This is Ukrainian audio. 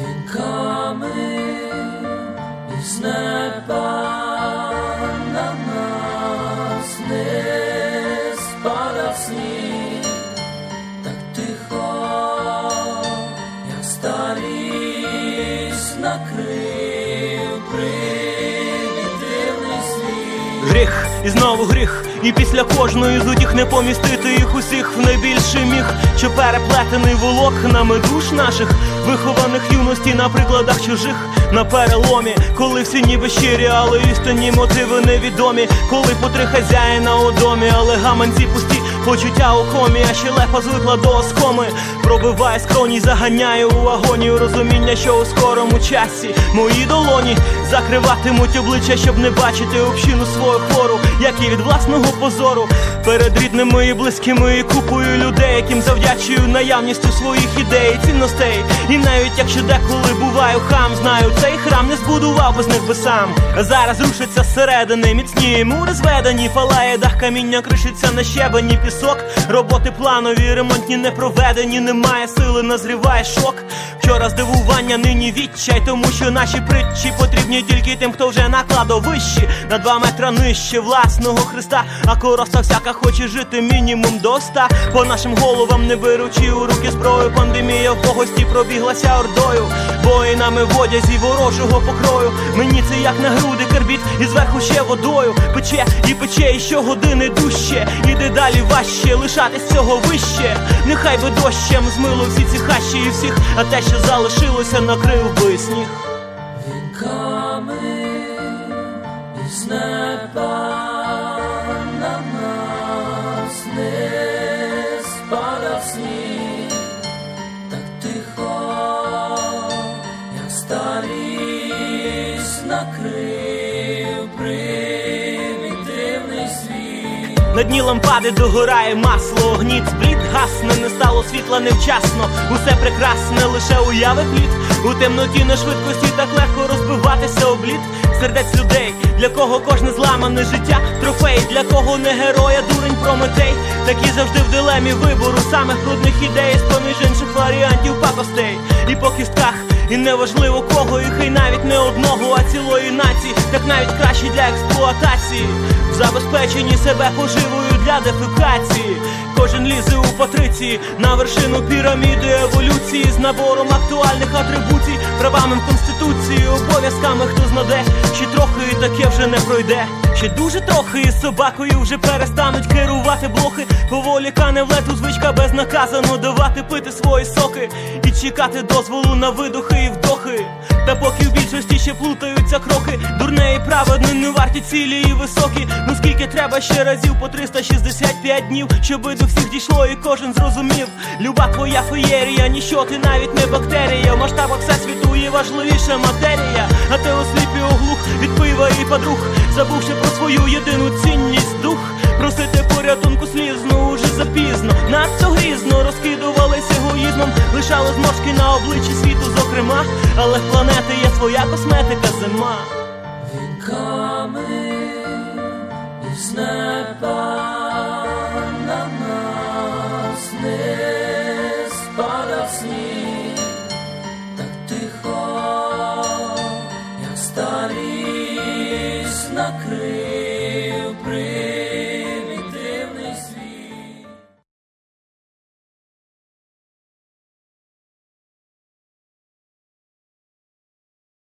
вінками із неба на нас не спадав сніг, так тихо, як старість накрив примітивний світ. Гріх і знову гріх, і після кожної з утіх не помістити їх усіх в найбільший міг, що переплетений волокнами душ наших, вихованих юності на прикладах чужих, на переломі, коли всі ніби щирі, але істинні мотиви невідомі, коли по три хазяїна у домі, але гаманці пусті, почуття у комі, а щелепа звикла до оскоми, пробиває скроні, заганяє у агонію. Розуміння, що у скорому часі мої долоні закриватимуть обличчя, щоб не бачити общину свою хвору, як і від власного позору, перед рідними і близькими і купою людей, яким завдячую наявністю своїх ідей, і цінностей. І навіть якщо деколи буваю хам, знаю, цей храм не збудував без них би сам. Зараз рушиться зсередини, міцні мури зведені, фалає дах каміння, кришиться на щебені пісок. Роботи планові, ремонтні не проведені, немає сили, назріває шок. Вчора здивування, нині відчай, тому що наші притчі потрібні тільки тим, хто вже на кладовищі на два метра нижче власного Христа. А короста всяка хоче жити мінімум до ста. По нашим головам не беручи у руки зброю. Пандемія в погості пробіглася ордою. Воїнами в одязі ворожого покрою. Мені це як на груди карбіт, і зверху ще водою. Пече і пече, і щогодини дужче. І дедалі важче лишатись цього вище. Нехай би дощем змило всі ці хащі і всіх, а те, що залишилося, накрив би сніг. Вінками із неба старість накрив примітивний світ. На дні лампади догорає масло, гніт спліт гасне, не стало світла невчасно. Усе прекрасне, лише уяви пліт. У темноті на швидкості так легко розбиватися обліт сердець людей, для кого кожне зламане життя, трофей, для кого не героя, дурень прометей. Такі завжди в дилемі вибору самих крутних ідей, з поміж інших варіантів пакостей. І по кістках, і неважливо кого, і хай навіть не одного, а цілої нації, так навіть краще для експлуатації, в забезпеченні себе поживою для дефекації. Кожен лізе у патриції на вершину піраміди еволюції з набором актуальних атрибуцій, правами в конституції, обов'язками хто знаде, ще трохи таке вже не пройде. Ще дуже трохи із собакою вже перестануть керувати блохи. Поволі кане в лету звичка безнаказано давати пити свої соки і чекати дозволу на видохи і вдохи. Та поки в більшості ще плутаються кроки, дурне і праведне не варті цілі і високі. Ну скільки треба ще разів по 365 днів, щоби до всіх дійшло і кожен зрозумів. Люба твоя феєрія, ніщо ти навіть не бактерія. В масштабах всесвіту є важливіша матерія. А ти осліп і оглух від пива і подруг, забувши про свою єдину цінність дух. Просити порятунку слізно уже запізно. Надто грізно розкидувались егоїзмом, лишали зморшки на обличчі світу, зокрема, але в планети є своя косметика зима. Вінками із неба на нас не спадав сніг, так тихо, як старість накрив.